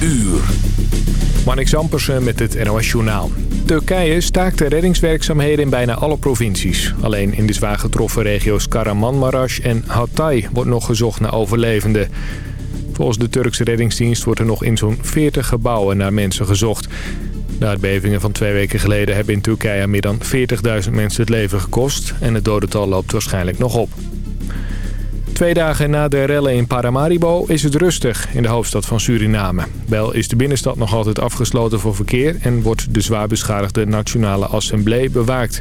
uur. Ampersen met het NOS Journaal. Turkije staakt de reddingswerkzaamheden in bijna alle provincies. Alleen in de zwaar getroffen regio's Karamanmaraş en Hatay wordt nog gezocht naar overlevenden. Volgens de Turkse reddingsdienst wordt er nog in zo'n 40 gebouwen naar mensen gezocht. De aardbevingen van twee weken geleden hebben in Turkije meer dan 40.000 mensen het leven gekost... en het dodental loopt waarschijnlijk nog op. Twee dagen na de rellen in Paramaribo is het rustig in de hoofdstad van Suriname. Wel is de binnenstad nog altijd afgesloten voor verkeer... en wordt de zwaar beschadigde Nationale Assemblée bewaakt.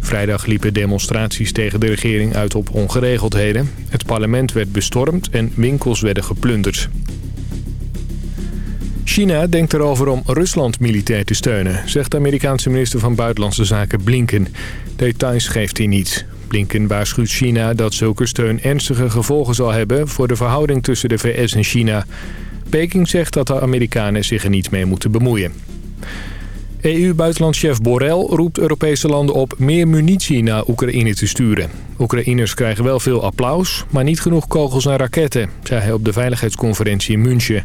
Vrijdag liepen demonstraties tegen de regering uit op ongeregeldheden. Het parlement werd bestormd en winkels werden geplunderd. China denkt erover om Rusland militair te steunen, zegt de Amerikaanse minister van Buitenlandse Zaken Blinken. Details geeft hij niet. Blinken waarschuwt China dat zulke steun ernstige gevolgen zal hebben voor de verhouding tussen de VS en China. Peking zegt dat de Amerikanen zich er niet mee moeten bemoeien. EU-buitenlandchef Borrell roept Europese landen op meer munitie naar Oekraïne te sturen. Oekraïners krijgen wel veel applaus, maar niet genoeg kogels en raketten, zei hij op de veiligheidsconferentie in München.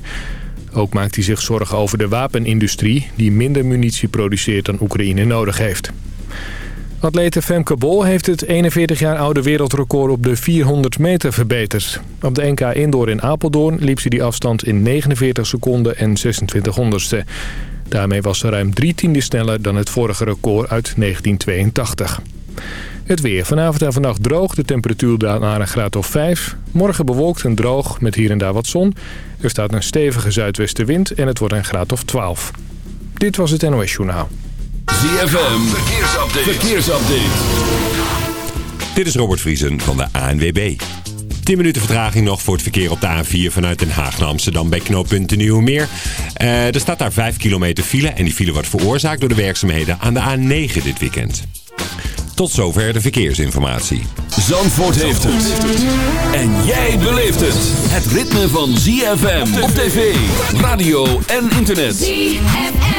Ook maakt hij zich zorgen over de wapenindustrie die minder munitie produceert dan Oekraïne nodig heeft. Atlete Femke Bol heeft het 41 jaar oude wereldrecord op de 400 meter verbeterd. Op de NK Indoor in Apeldoorn liep ze die afstand in 49 seconden en 26 honderdste. Daarmee was ze ruim drie tienden sneller dan het vorige record uit 1982. Het weer. Vanavond en vannacht droog. De temperatuur daalt naar een graad of 5. Morgen bewolkt en droog met hier en daar wat zon. Er staat een stevige zuidwestenwind en het wordt een graad of 12. Dit was het NOS Journaal. ZFM. Verkeersupdate. Verkeersupdate. Dit is Robert Vriesen van de ANWB. 10 minuten vertraging nog voor het verkeer op de A4 vanuit Den Haag naar Amsterdam bij knooppunt Nieuwemeer. Uh, er staat daar 5 kilometer file en die file wordt veroorzaakt door de werkzaamheden aan de A9 dit weekend. Tot zover de verkeersinformatie. Zandvoort heeft het. En jij beleeft het. Het ritme van ZFM op tv, radio en internet. ZFM.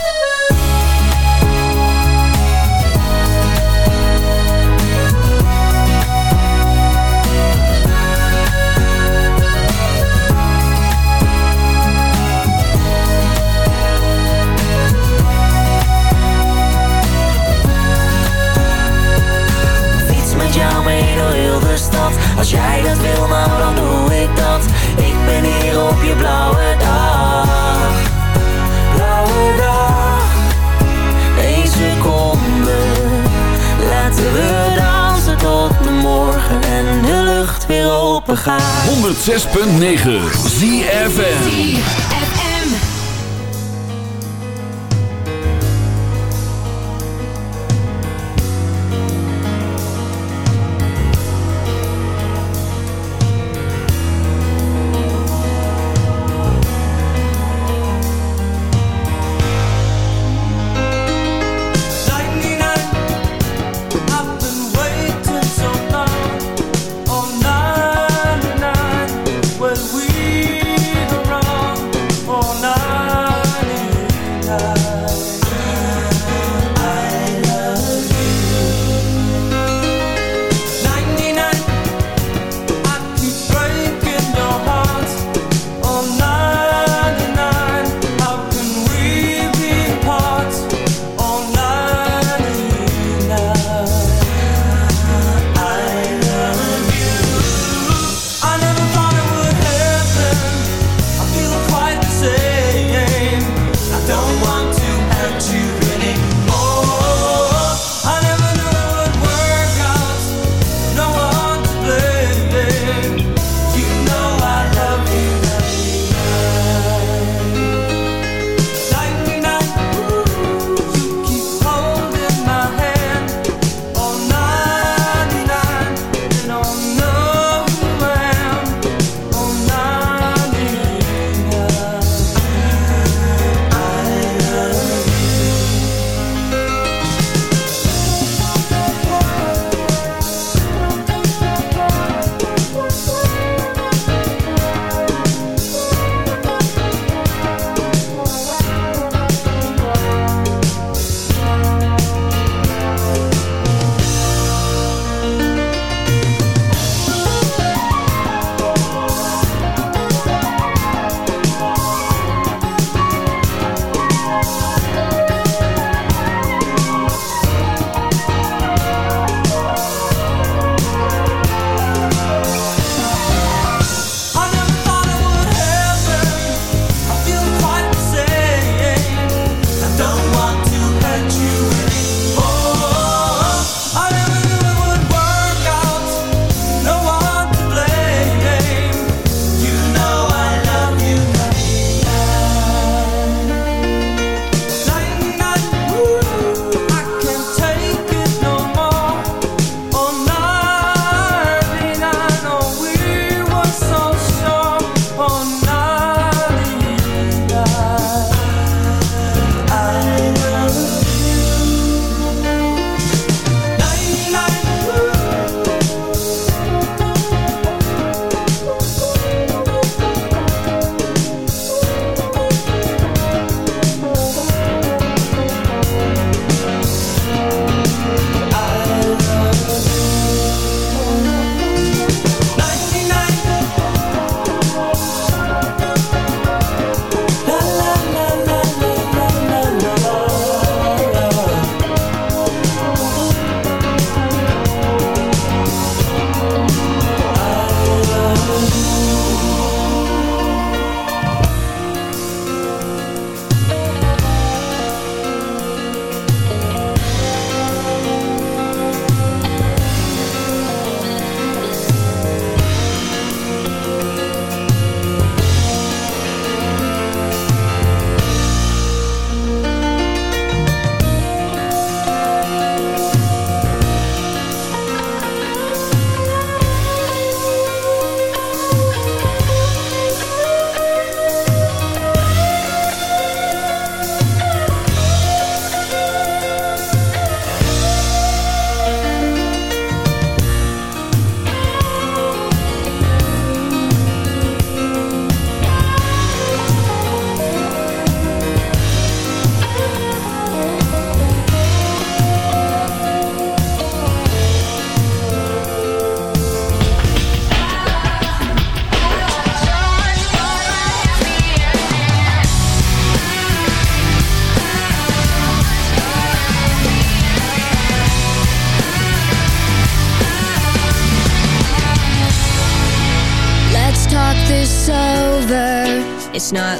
Weer open gaat 106.9 ZFM.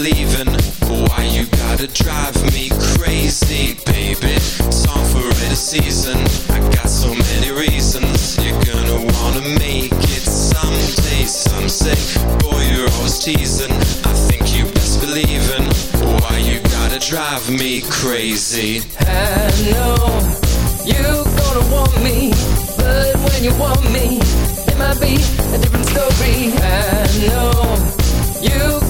leaving. Why you gotta drive me crazy, baby? It's for any season. I got so many reasons. You're gonna wanna make it someday Some say, boy, you're always teasing. I think you best believing Why you gotta drive me crazy. I know you're gonna want me But when you want me It might be a different story. I know you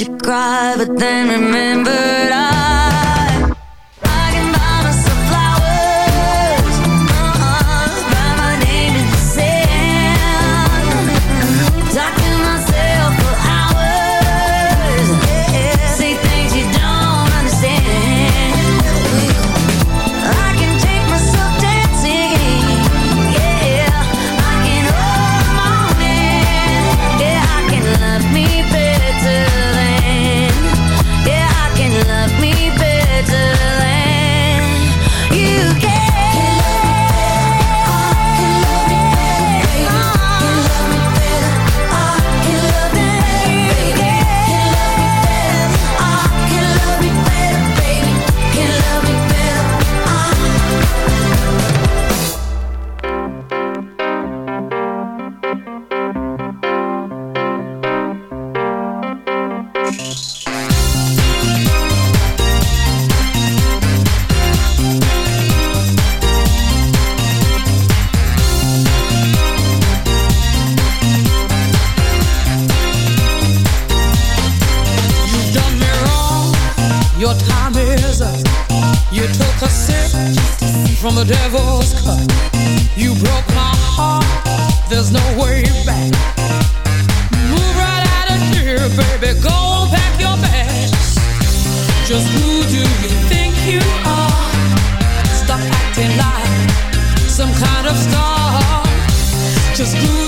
you cry, but then remember Just do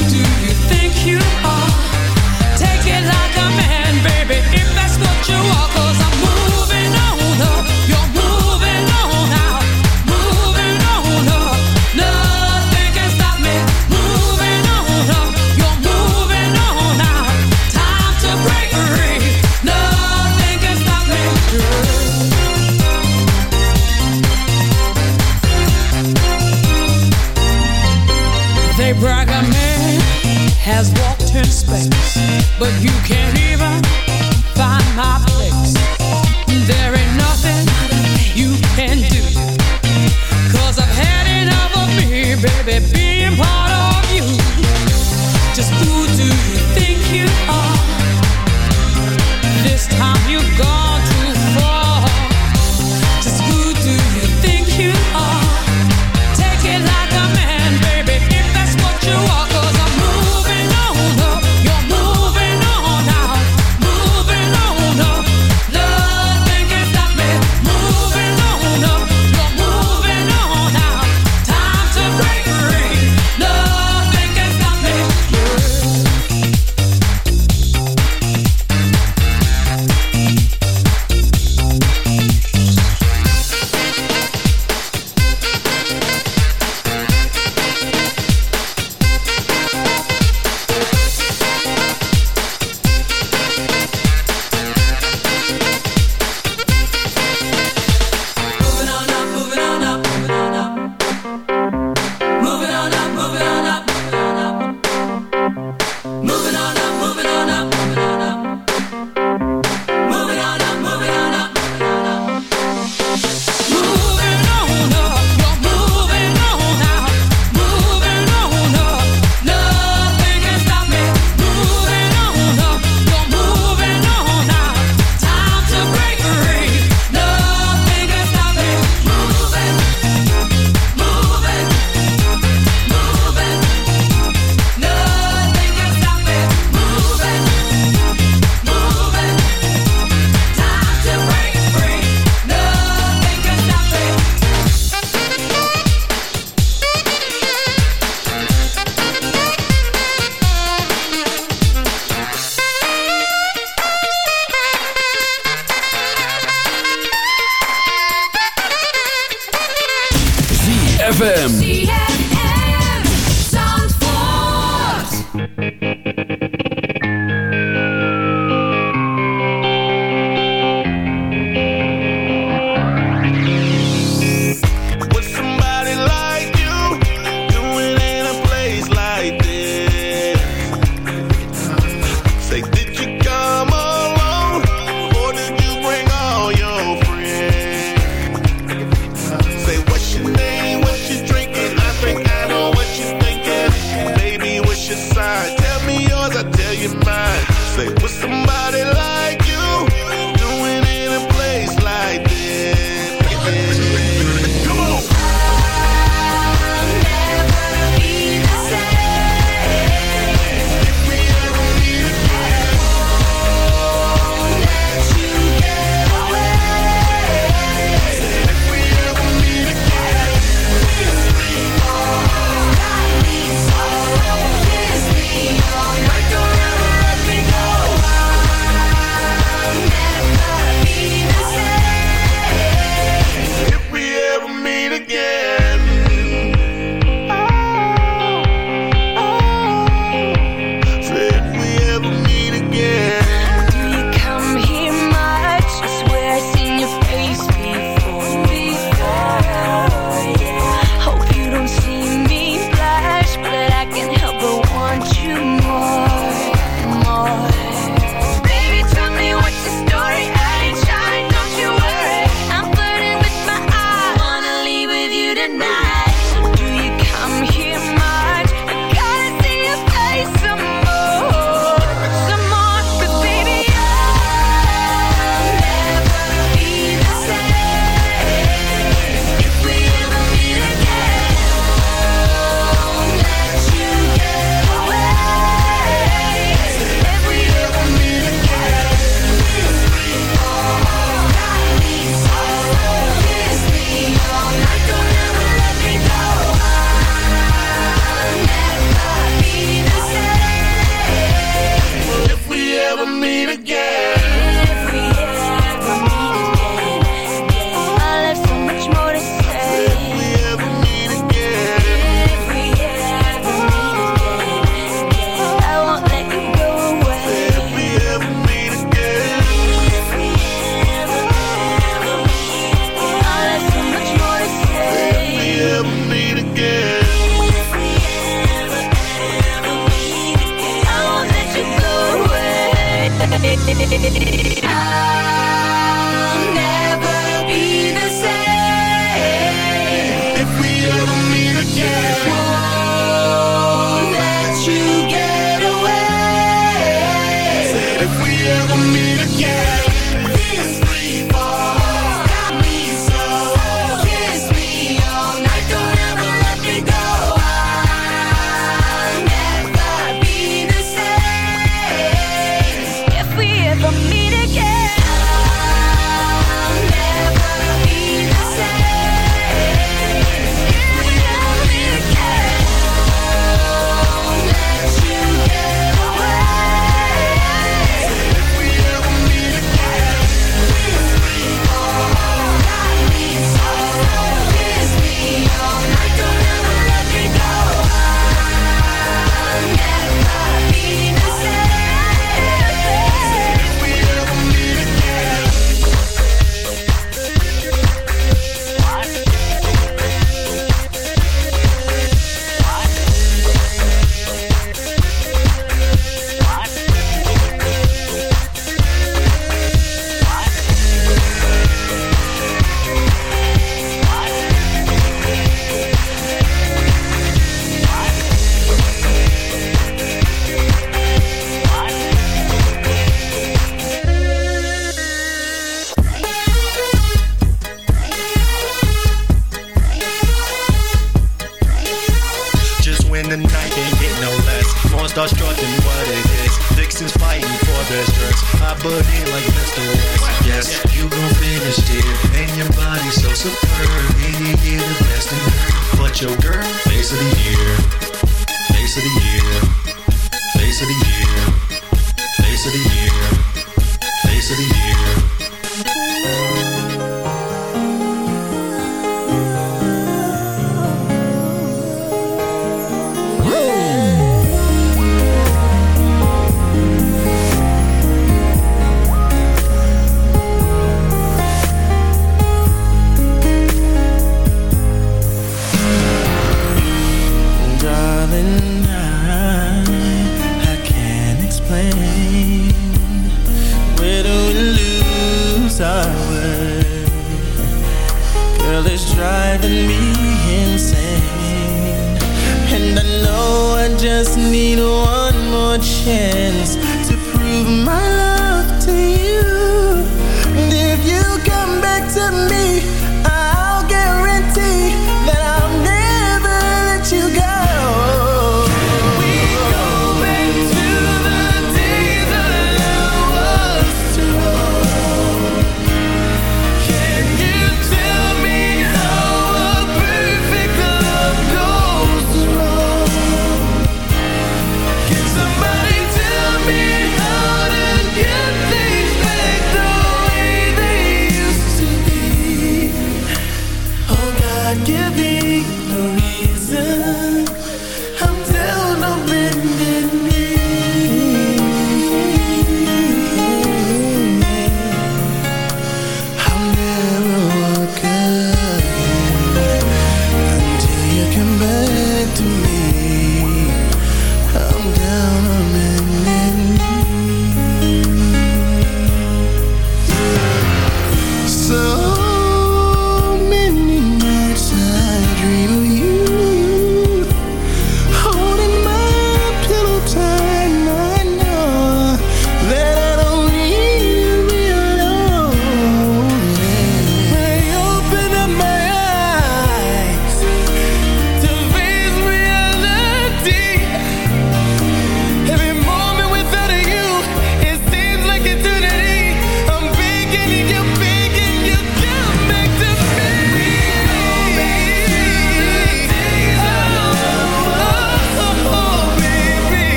of the year, face of the year, face of the year, face of the year.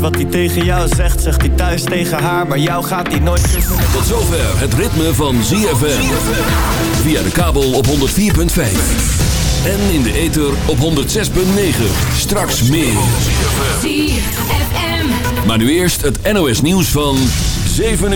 Wat hij tegen jou zegt, zegt hij thuis tegen haar Maar jou gaat hij nooit kussen Tot zover het ritme van ZFM Via de kabel op 104.5 en in de ether op 106.9. Straks meer. Maar nu eerst het NOS nieuws van 7 uur.